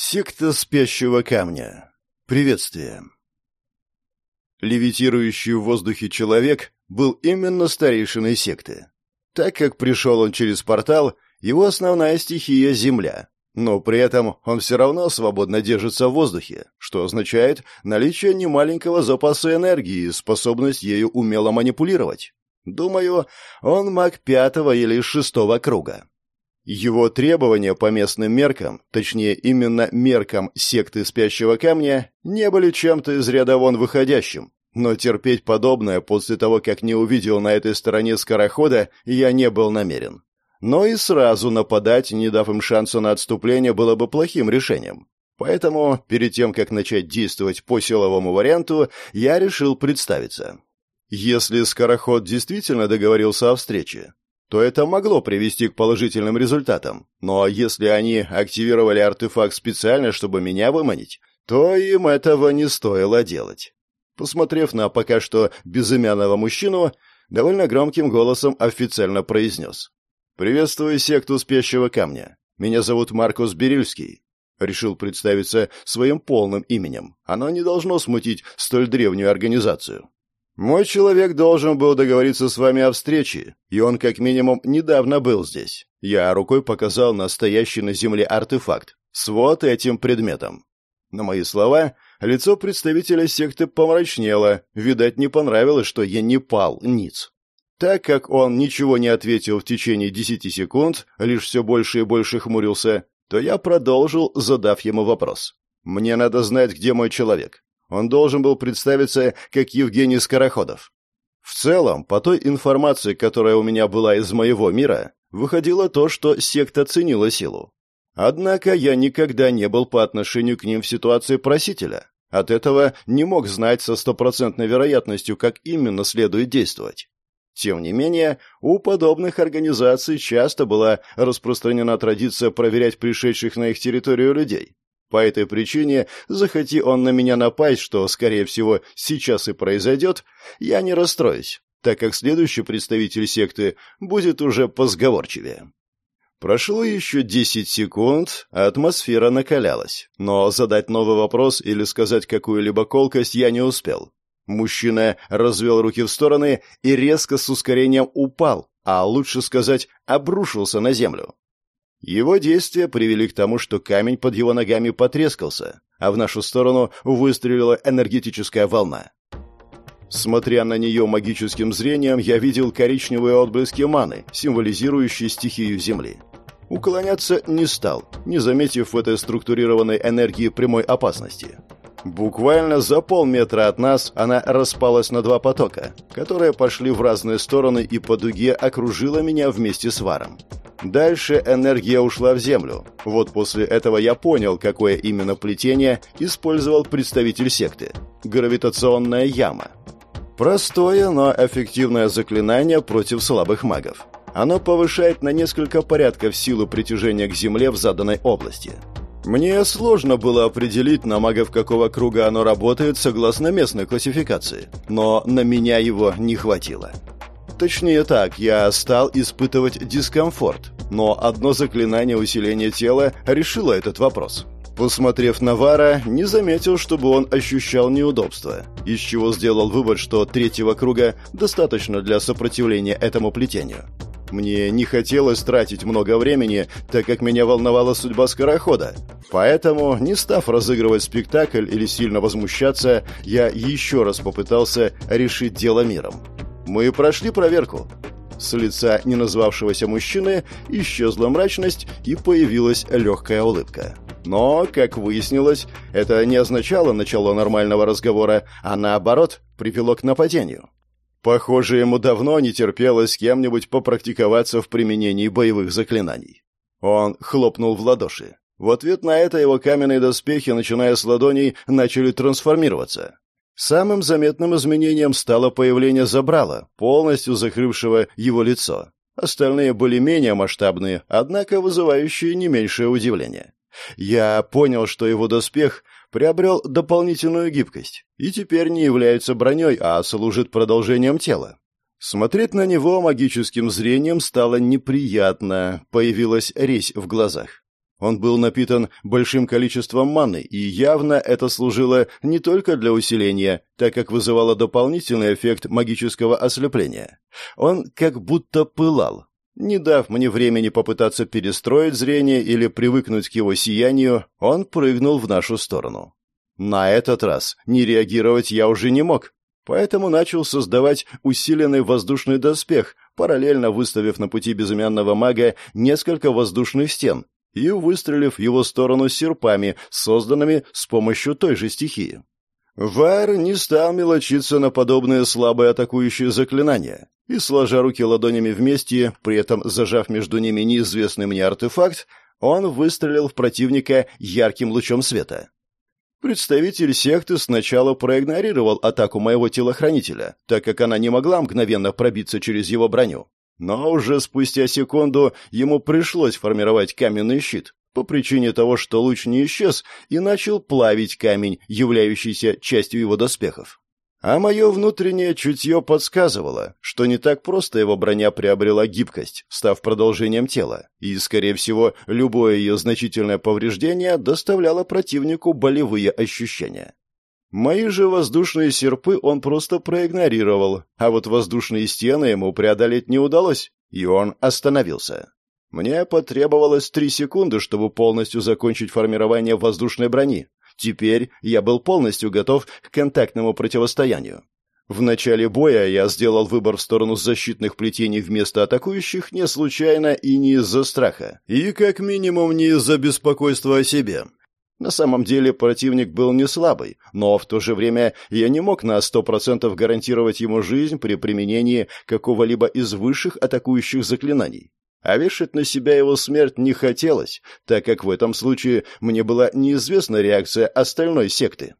Секта спящего камня. Приветствие. Левитирующий в воздухе человек был именно старейшиной секты. Так как пришел он через портал, его основная стихия — земля. Но при этом он все равно свободно держится в воздухе, что означает наличие немаленького запаса энергии и способность ею умело манипулировать. Думаю, он маг пятого или шестого круга. Его требования по местным меркам, точнее именно меркам секты спящего камня, не были чем-то из ряда вон выходящим. Но терпеть подобное после того, как не увидел на этой стороне скорохода, я не был намерен. Но и сразу нападать, не дав им шанса на отступление, было бы плохим решением. Поэтому, перед тем, как начать действовать по силовому варианту, я решил представиться. Если скороход действительно договорился о встрече, то это могло привести к положительным результатам. Но если они активировали артефакт специально, чтобы меня выманить, то им этого не стоило делать. Посмотрев на пока что безымянного мужчину, довольно громким голосом официально произнес. «Приветствую секту спящего камня. Меня зовут Маркус Берильский». Решил представиться своим полным именем. Оно не должно смутить столь древнюю организацию. Мой человек должен был договориться с вами о встрече, и он как минимум недавно был здесь. Я рукой показал настоящий на земле артефакт с вот этим предметом. На мои слова, лицо представителя секты помрачнело, видать, не понравилось, что я не пал ниц. Так как он ничего не ответил в течение десяти секунд, лишь все больше и больше хмурился, то я продолжил, задав ему вопрос. «Мне надо знать, где мой человек. Он должен был представиться как Евгений Скороходов. В целом, по той информации, которая у меня была из моего мира, выходило то, что секта ценила силу. Однако я никогда не был по отношению к ним в ситуации просителя. От этого не мог знать со стопроцентной вероятностью, как именно следует действовать. Тем не менее, у подобных организаций часто была распространена традиция проверять пришедших на их территорию людей. По этой причине, захоти он на меня напасть, что, скорее всего, сейчас и произойдет, я не расстроюсь, так как следующий представитель секты будет уже позговорчивее. Прошло еще десять секунд, а атмосфера накалялась. Но задать новый вопрос или сказать какую-либо колкость я не успел. Мужчина развел руки в стороны и резко с ускорением упал, а лучше сказать, обрушился на землю. Его действия привели к тому, что камень под его ногами потрескался, а в нашу сторону выстрелила энергетическая волна. Смотря на нее магическим зрением, я видел коричневые отблески маны, символизирующие стихию Земли. Уклоняться не стал, не заметив в этой структурированной энергии прямой опасности. Буквально за полметра от нас она распалась на два потока, которые пошли в разные стороны и по дуге окружила меня вместе с варом. Дальше энергия ушла в землю. Вот после этого я понял, какое именно плетение использовал представитель секты. Гравитационная яма. Простое, но эффективное заклинание против слабых магов. Оно повышает на несколько порядков силу притяжения к Земле в заданной области. Мне сложно было определить, на магов какого круга оно работает согласно местной классификации, но на меня его не хватило. Точнее так, я стал испытывать дискомфорт, но одно заклинание усиления тела решило этот вопрос. Посмотрев на Вара, не заметил, чтобы он ощущал неудобства, из чего сделал вывод, что третьего круга достаточно для сопротивления этому плетению. Мне не хотелось тратить много времени, так как меня волновала судьба скорохода. Поэтому, не став разыгрывать спектакль или сильно возмущаться, я еще раз попытался решить дело миром. Мы прошли проверку. С лица неназвавшегося мужчины исчезла мрачность и появилась легкая улыбка. Но, как выяснилось, это не означало начало нормального разговора, а наоборот, привело к нападению. Похоже, ему давно не терпелось кем-нибудь попрактиковаться в применении боевых заклинаний. Он хлопнул в ладоши. В ответ на это его каменные доспехи, начиная с ладоней, начали трансформироваться. Самым заметным изменением стало появление забрала, полностью закрывшего его лицо. Остальные были менее масштабные, однако вызывающие не меньшее удивление. Я понял, что его доспех приобрел дополнительную гибкость и теперь не является броней, а служит продолжением тела. Смотреть на него магическим зрением стало неприятно, появилась резь в глазах. Он был напитан большим количеством маны, и явно это служило не только для усиления, так как вызывало дополнительный эффект магического ослепления. Он как будто пылал. Не дав мне времени попытаться перестроить зрение или привыкнуть к его сиянию, он прыгнул в нашу сторону. На этот раз не реагировать я уже не мог, поэтому начал создавать усиленный воздушный доспех, параллельно выставив на пути безымянного мага несколько воздушных стен, и выстрелив в его сторону серпами, созданными с помощью той же стихии. Вайр не стал мелочиться на подобные слабые атакующие заклинания, и, сложа руки ладонями вместе, при этом зажав между ними неизвестный мне артефакт, он выстрелил в противника ярким лучом света. Представитель секты сначала проигнорировал атаку моего телохранителя, так как она не могла мгновенно пробиться через его броню. Но уже спустя секунду ему пришлось формировать каменный щит, по причине того, что луч не исчез и начал плавить камень, являющийся частью его доспехов. А мое внутреннее чутье подсказывало, что не так просто его броня приобрела гибкость, став продолжением тела, и, скорее всего, любое ее значительное повреждение доставляло противнику болевые ощущения. Мои же воздушные серпы он просто проигнорировал, а вот воздушные стены ему преодолеть не удалось, и он остановился. Мне потребовалось три секунды, чтобы полностью закончить формирование воздушной брони. Теперь я был полностью готов к контактному противостоянию. В начале боя я сделал выбор в сторону защитных плетений вместо атакующих не случайно и не из-за страха, и как минимум не из-за беспокойства о себе. На самом деле противник был не слабый, но в то же время я не мог на сто процентов гарантировать ему жизнь при применении какого-либо из высших атакующих заклинаний. А вешать на себя его смерть не хотелось, так как в этом случае мне была неизвестна реакция остальной секты.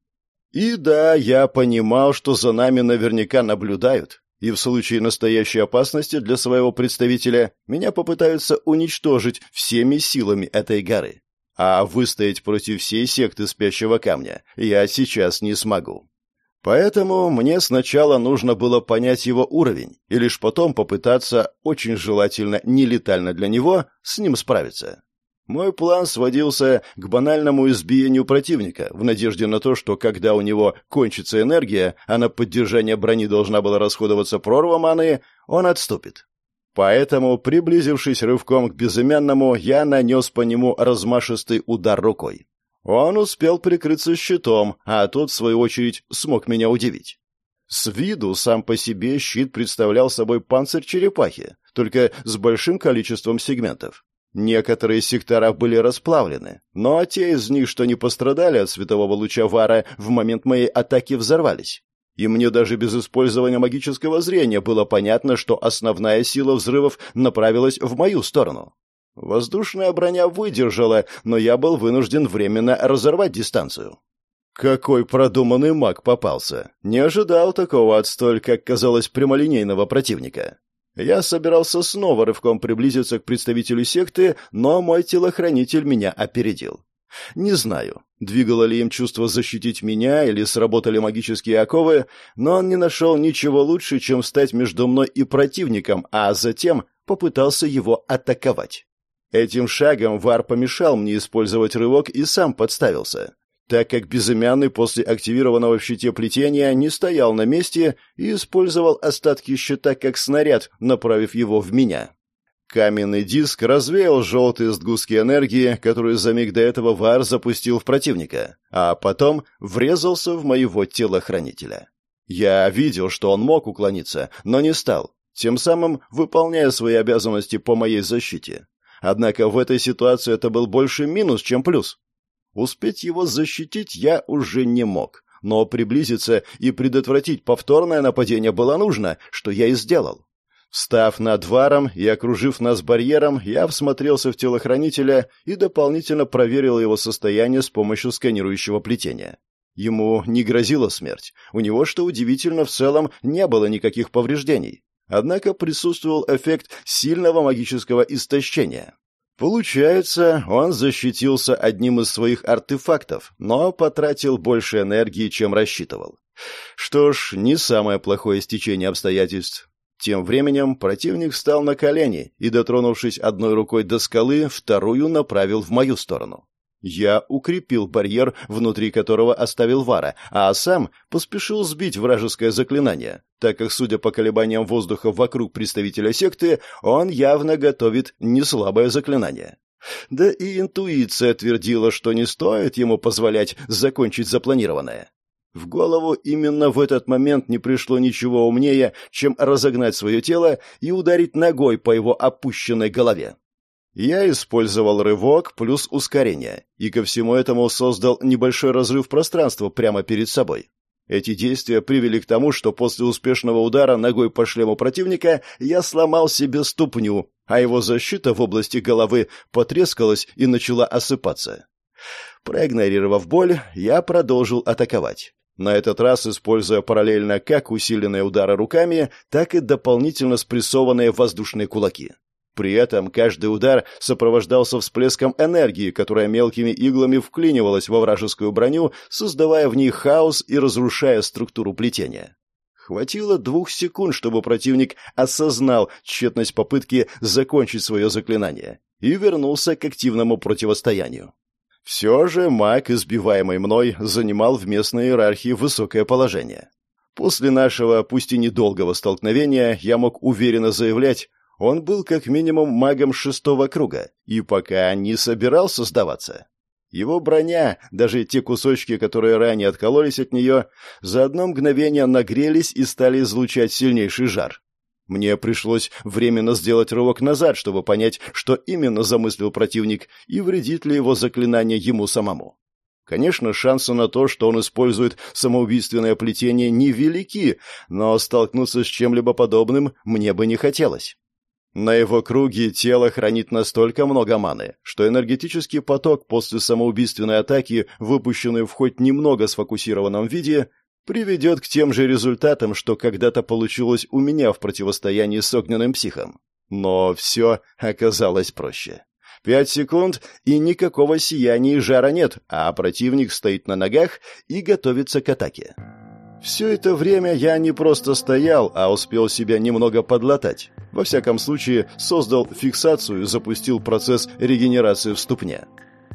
И да, я понимал, что за нами наверняка наблюдают, и в случае настоящей опасности для своего представителя меня попытаются уничтожить всеми силами этой горы. А выстоять против всей секты спящего камня я сейчас не смогу. Поэтому мне сначала нужно было понять его уровень, и лишь потом попытаться, очень желательно нелетально для него, с ним справиться. Мой план сводился к банальному избиению противника, в надежде на то, что когда у него кончится энергия, а на поддержание брони должна была расходоваться прорва маны, он отступит. Поэтому, приблизившись рывком к безымянному, я нанес по нему размашистый удар рукой. Он успел прикрыться щитом, а тот, в свою очередь, смог меня удивить. С виду сам по себе щит представлял собой панцирь черепахи, только с большим количеством сегментов. Некоторые сектора были расплавлены, но те из них, что не пострадали от светового луча Вара, в момент моей атаки взорвались и мне даже без использования магического зрения было понятно, что основная сила взрывов направилась в мою сторону. Воздушная броня выдержала, но я был вынужден временно разорвать дистанцию. Какой продуманный маг попался. Не ожидал такого от столь, как казалось, прямолинейного противника. Я собирался снова рывком приблизиться к представителю секты, но мой телохранитель меня опередил. Не знаю, двигало ли им чувство защитить меня или сработали магические оковы, но он не нашел ничего лучше, чем стать между мной и противником, а затем попытался его атаковать. Этим шагом Вар помешал мне использовать рывок и сам подставился, так как безымянный после активированного в щите плетения не стоял на месте и использовал остатки щита как снаряд, направив его в меня. Каменный диск развеял желтые сгустки энергии, которые за миг до этого Вар запустил в противника, а потом врезался в моего телохранителя. Я видел, что он мог уклониться, но не стал, тем самым выполняя свои обязанности по моей защите. Однако в этой ситуации это был больше минус, чем плюс. Успеть его защитить я уже не мог, но приблизиться и предотвратить повторное нападение было нужно, что я и сделал. Встав над варом и окружив нас барьером, я всмотрелся в телохранителя и дополнительно проверил его состояние с помощью сканирующего плетения. Ему не грозила смерть. У него, что удивительно, в целом не было никаких повреждений. Однако присутствовал эффект сильного магического истощения. Получается, он защитился одним из своих артефактов, но потратил больше энергии, чем рассчитывал. Что ж, не самое плохое стечение обстоятельств. Тем временем противник встал на колени и, дотронувшись одной рукой до скалы, вторую направил в мою сторону. Я укрепил барьер, внутри которого оставил Вара, а сам поспешил сбить вражеское заклинание, так как, судя по колебаниям воздуха вокруг представителя секты, он явно готовит неслабое заклинание. Да и интуиция твердила, что не стоит ему позволять закончить запланированное. В голову именно в этот момент не пришло ничего умнее, чем разогнать свое тело и ударить ногой по его опущенной голове. Я использовал рывок плюс ускорение, и ко всему этому создал небольшой разрыв пространства прямо перед собой. Эти действия привели к тому, что после успешного удара ногой по шлему противника я сломал себе ступню, а его защита в области головы потрескалась и начала осыпаться. Проигнорировав боль, я продолжил атаковать. На этот раз используя параллельно как усиленные удары руками, так и дополнительно спрессованные воздушные кулаки. При этом каждый удар сопровождался всплеском энергии, которая мелкими иглами вклинивалась во вражескую броню, создавая в ней хаос и разрушая структуру плетения. Хватило двух секунд, чтобы противник осознал тщетность попытки закончить свое заклинание и вернулся к активному противостоянию. Все же маг, избиваемый мной, занимал в местной иерархии высокое положение. После нашего, пусть и недолгого столкновения, я мог уверенно заявлять, он был как минимум магом шестого круга и пока не собирался сдаваться. Его броня, даже те кусочки, которые ранее откололись от нее, за одно мгновение нагрелись и стали излучать сильнейший жар. Мне пришлось временно сделать рывок назад, чтобы понять, что именно замыслил противник и вредит ли его заклинание ему самому. Конечно, шансы на то, что он использует самоубийственное плетение, невелики, но столкнуться с чем-либо подобным мне бы не хотелось. На его круге тело хранит настолько много маны, что энергетический поток после самоубийственной атаки, выпущенный в хоть немного сфокусированном виде, приведет к тем же результатам, что когда-то получилось у меня в противостоянии с огненным психом. Но все оказалось проще. Пять секунд, и никакого сияния и жара нет, а противник стоит на ногах и готовится к атаке. Все это время я не просто стоял, а успел себя немного подлатать. Во всяком случае, создал фиксацию и запустил процесс регенерации в ступне.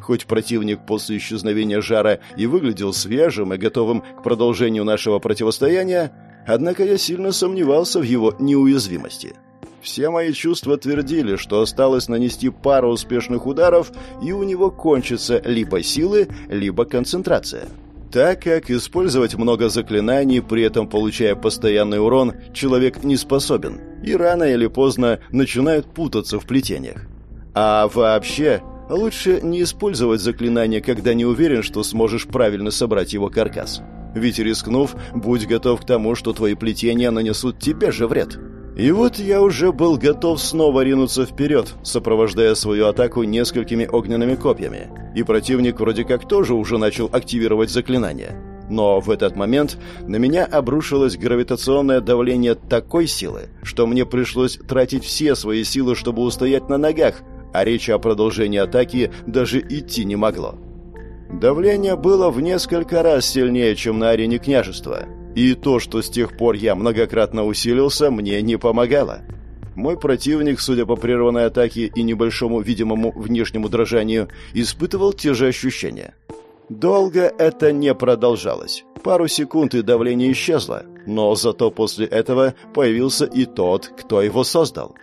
Хоть противник после исчезновения жара и выглядел свежим и готовым к продолжению нашего противостояния, однако я сильно сомневался в его неуязвимости. Все мои чувства твердили, что осталось нанести пару успешных ударов, и у него кончатся либо силы, либо концентрация. Так как использовать много заклинаний, при этом получая постоянный урон, человек не способен, и рано или поздно начинает путаться в плетениях. А вообще, Лучше не использовать заклинание, когда не уверен, что сможешь правильно собрать его каркас. Ведь рискнув, будь готов к тому, что твои плетения нанесут тебе же вред. И вот я уже был готов снова ринуться вперед, сопровождая свою атаку несколькими огненными копьями. И противник вроде как тоже уже начал активировать заклинание. Но в этот момент на меня обрушилось гравитационное давление такой силы, что мне пришлось тратить все свои силы, чтобы устоять на ногах, а речи о продолжении атаки даже идти не могло. Давление было в несколько раз сильнее, чем на арене княжества, и то, что с тех пор я многократно усилился, мне не помогало. Мой противник, судя по прерванной атаке и небольшому видимому внешнему дрожанию, испытывал те же ощущения. Долго это не продолжалось. Пару секунд и давление исчезло, но зато после этого появился и тот, кто его создал.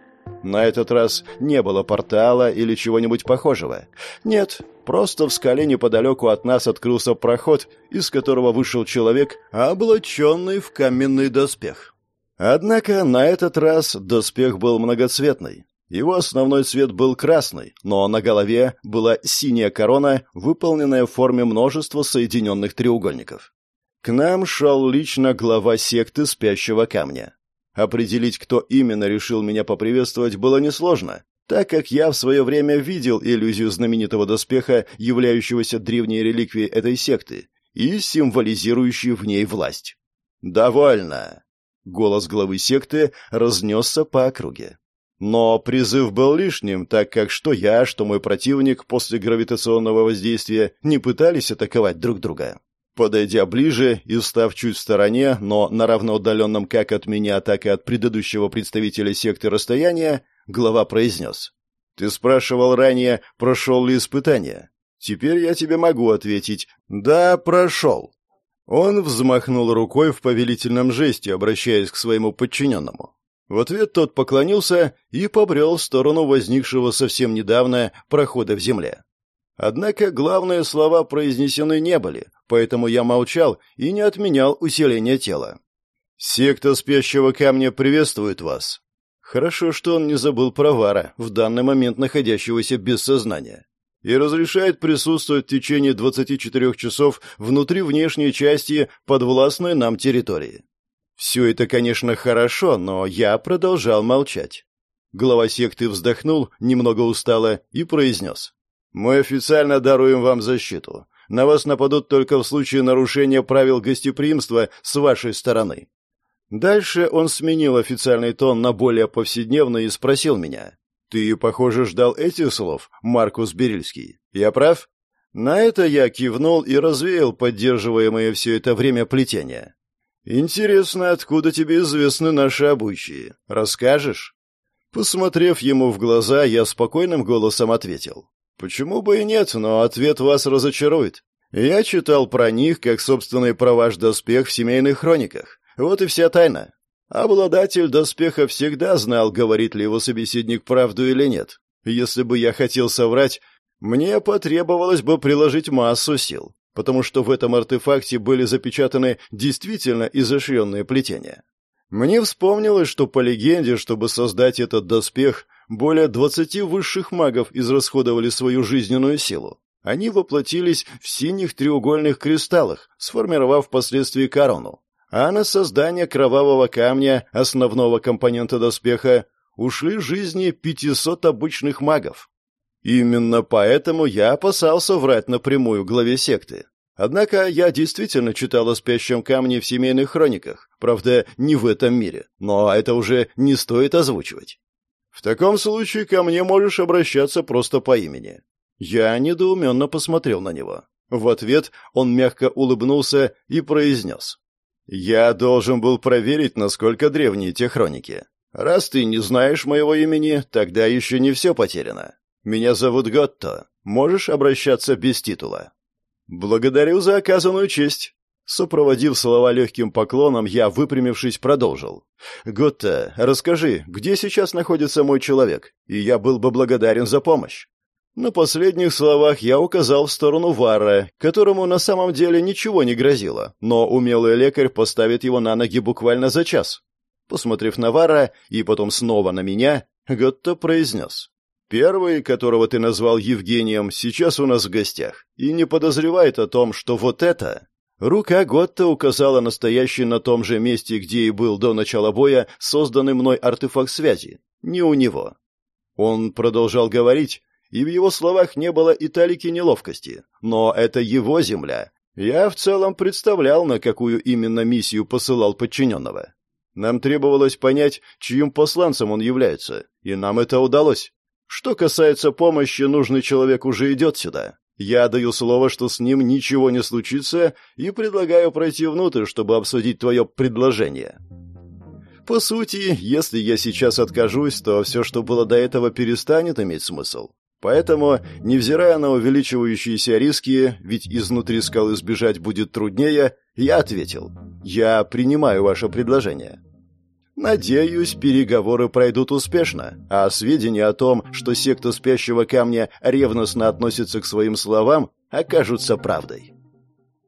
На этот раз не было портала или чего-нибудь похожего. Нет, просто в скале неподалеку от нас открылся проход, из которого вышел человек, облаченный в каменный доспех. Однако на этот раз доспех был многоцветный. Его основной цвет был красный, но на голове была синяя корона, выполненная в форме множества соединенных треугольников. К нам шел лично глава секты спящего камня. Определить, кто именно решил меня поприветствовать, было несложно, так как я в свое время видел иллюзию знаменитого доспеха, являющегося древней реликвией этой секты и символизирующей в ней власть. «Довольно!» Голос главы секты разнесся по округе. Но призыв был лишним, так как что я, что мой противник после гравитационного воздействия не пытались атаковать друг друга. Подойдя ближе и став чуть в стороне, но на равноудаленном как от меня, так и от предыдущего представителя секты расстояния, глава произнес. «Ты спрашивал ранее, прошел ли испытание. Теперь я тебе могу ответить. Да, прошел». Он взмахнул рукой в повелительном жесте, обращаясь к своему подчиненному. В ответ тот поклонился и побрел в сторону возникшего совсем недавно прохода в земле. Однако главные слова произнесены не были, поэтому я молчал и не отменял усиление тела. «Секта спящего камня приветствует вас». Хорошо, что он не забыл про Вара, в данный момент находящегося без сознания, и разрешает присутствовать в течение 24 часов внутри внешней части подвластной нам территории. Все это, конечно, хорошо, но я продолжал молчать. Глава секты вздохнул, немного устало, и произнес. Мы официально даруем вам защиту. На вас нападут только в случае нарушения правил гостеприимства с вашей стороны. Дальше он сменил официальный тон на более повседневный и спросил меня. «Ты, похоже, ждал этих слов, Маркус Берильский. Я прав?» На это я кивнул и развеял поддерживаемое все это время плетение. «Интересно, откуда тебе известны наши обычаи? Расскажешь?» Посмотрев ему в глаза, я спокойным голосом ответил. Почему бы и нет, но ответ вас разочарует. Я читал про них, как собственный про ваш доспех в семейных хрониках. Вот и вся тайна. Обладатель доспеха всегда знал, говорит ли его собеседник правду или нет. Если бы я хотел соврать, мне потребовалось бы приложить массу сил, потому что в этом артефакте были запечатаны действительно изощренные плетения. Мне вспомнилось, что по легенде, чтобы создать этот доспех, более двадцати высших магов израсходовали свою жизненную силу. Они воплотились в синих треугольных кристаллах, сформировав впоследствии корону. А на создание кровавого камня, основного компонента доспеха, ушли жизни 500 обычных магов. Именно поэтому я опасался врать напрямую главе секты. Однако я действительно читал о спящем камне в семейных хрониках, правда, не в этом мире, но это уже не стоит озвучивать. В таком случае ко мне можешь обращаться просто по имени. Я недоуменно посмотрел на него. В ответ он мягко улыбнулся и произнес. «Я должен был проверить, насколько древние те хроники. Раз ты не знаешь моего имени, тогда еще не все потеряно. Меня зовут Готто. Можешь обращаться без титула». «Благодарю за оказанную честь». Сопроводив слова легким поклоном, я, выпрямившись, продолжил. «Готта, расскажи, где сейчас находится мой человек, и я был бы благодарен за помощь». На последних словах я указал в сторону Вара, которому на самом деле ничего не грозило, но умелый лекарь поставит его на ноги буквально за час. Посмотрев на Вара и потом снова на меня, Готта произнес. Первый, которого ты назвал Евгением, сейчас у нас в гостях и не подозревает о том, что вот это... Рука Готта указала настоящий на том же месте, где и был до начала боя созданный мной артефакт связи. Не у него. Он продолжал говорить, и в его словах не было и талики неловкости. Но это его земля. Я в целом представлял, на какую именно миссию посылал подчиненного. Нам требовалось понять, чьим посланцем он является, и нам это удалось. Что касается помощи, нужный человек уже идет сюда. Я даю слово, что с ним ничего не случится, и предлагаю пройти внутрь, чтобы обсудить твое предложение. По сути, если я сейчас откажусь, то все, что было до этого, перестанет иметь смысл. Поэтому, невзирая на увеличивающиеся риски, ведь изнутри скалы сбежать будет труднее, я ответил. Я принимаю ваше предложение. Надеюсь, переговоры пройдут успешно, а сведения о том, что секта спящего камня ревностно относится к своим словам, окажутся правдой.